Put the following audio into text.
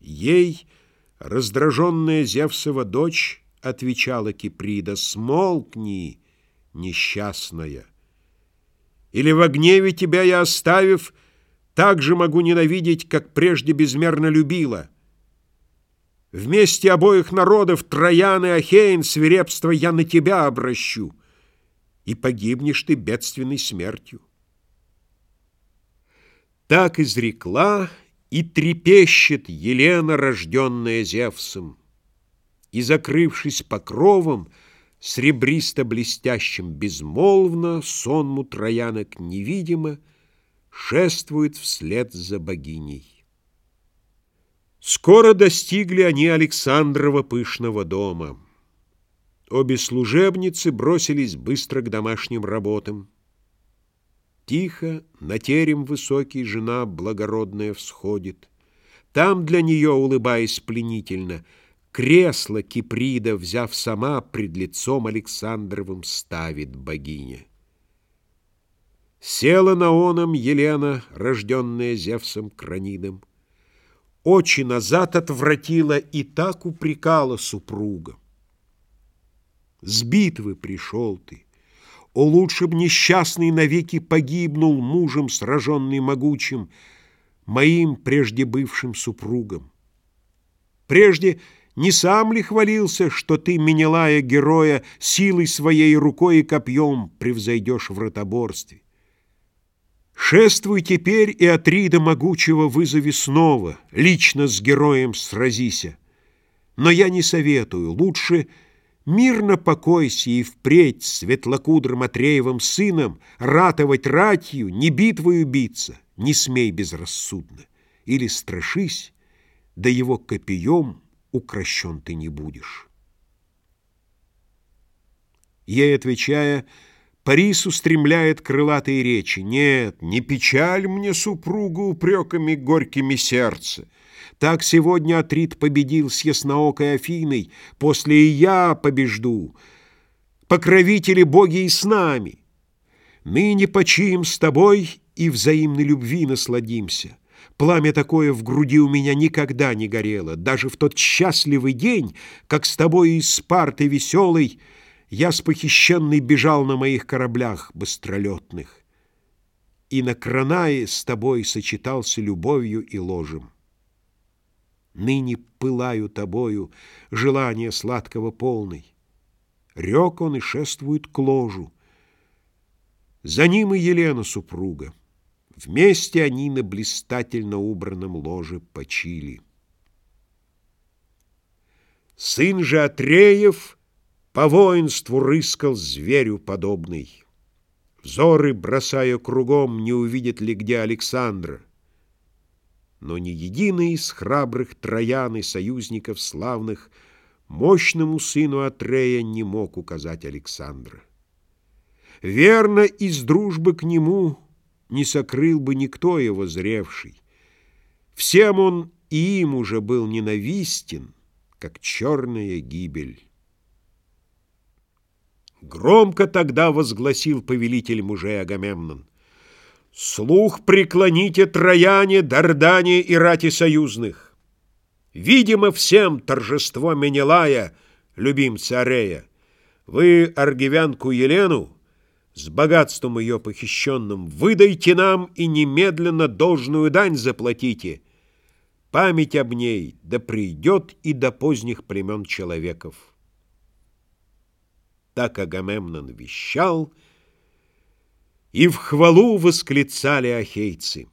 Ей раздраженная Зевсова дочь отвечала Киприда, «Смолкни, несчастная! Или во гневе тебя я оставив, так же могу ненавидеть, как прежде безмерно любила. Вместе обоих народов, Троян и Ахейн, свирепство я на тебя обращу, и погибнешь ты бедственной смертью». Так изрекла и трепещет Елена, рожденная Зевсом, И, закрывшись покровом, Сребристо-блестящим безмолвно Сонму троянок невидимо Шествует вслед за богиней. Скоро достигли они Александрова пышного дома. Обе служебницы бросились быстро к домашним работам. Тихо на терем высокий жена благородная всходит. Там для нее, улыбаясь пленительно, Кресло Киприда, взяв сама, Пред лицом Александровым ставит богиня. Села на оном Елена, рожденная Зевсом Кранидом, Очи назад отвратила и так упрекала супруга. С битвы пришел ты, о, лучше б несчастный навеки погибнул мужем, сраженный могучим, моим прежде бывшим супругом. Прежде не сам ли хвалился, что ты, Менелая героя, силой своей рукой и копьем превзойдешь в ротоборстве? Шествуй теперь и Атрида могучего вызови снова, лично с героем сразися. Но я не советую, лучше — Мирно покойся и впредь светлокудрым Атреевым сыном ратовать ратью, не битвою биться, не смей безрассудно. Или страшись, да его копьем укращен ты не будешь. Ей отвечая, Парис устремляет крылатые речи. Нет, не печаль мне супругу упреками горькими сердца. Так сегодня Атрит победил с ясноокой Афиной, после и я побежду. Покровители боги и с нами. Ныне почием с тобой и взаимной любви насладимся. Пламя такое в груди у меня никогда не горело. Даже в тот счастливый день, как с тобой из Спарты веселый, я с похищенной бежал на моих кораблях быстролетных. И на Кранае с тобой сочетался любовью и ложем. Ныне пылаю тобою, желание сладкого полный. Рек он и шествует к ложу. За ним и Елена супруга. Вместе они на блистательно убранном ложе почили. Сын же Атреев по воинству рыскал зверю подобный. Взоры, бросая кругом, не увидит ли где Александра. Но ни единый из храбрых троян и союзников славных Мощному сыну Атрея не мог указать Александра. Верно, из дружбы к нему не сокрыл бы никто его зревший. Всем он и им уже был ненавистен, как черная гибель. Громко тогда возгласил повелитель мужей Агамемнон. Слух преклоните трояне, Дардане и рати союзных. Видимо всем торжество Менелая, любимца Арея. Вы аргивянку Елену с богатством ее похищенным выдайте нам и немедленно должную дань заплатите. Память об ней да придет и до поздних племен человеков. Так Агамемнон вещал, и в хвалу восклицали ахейцы.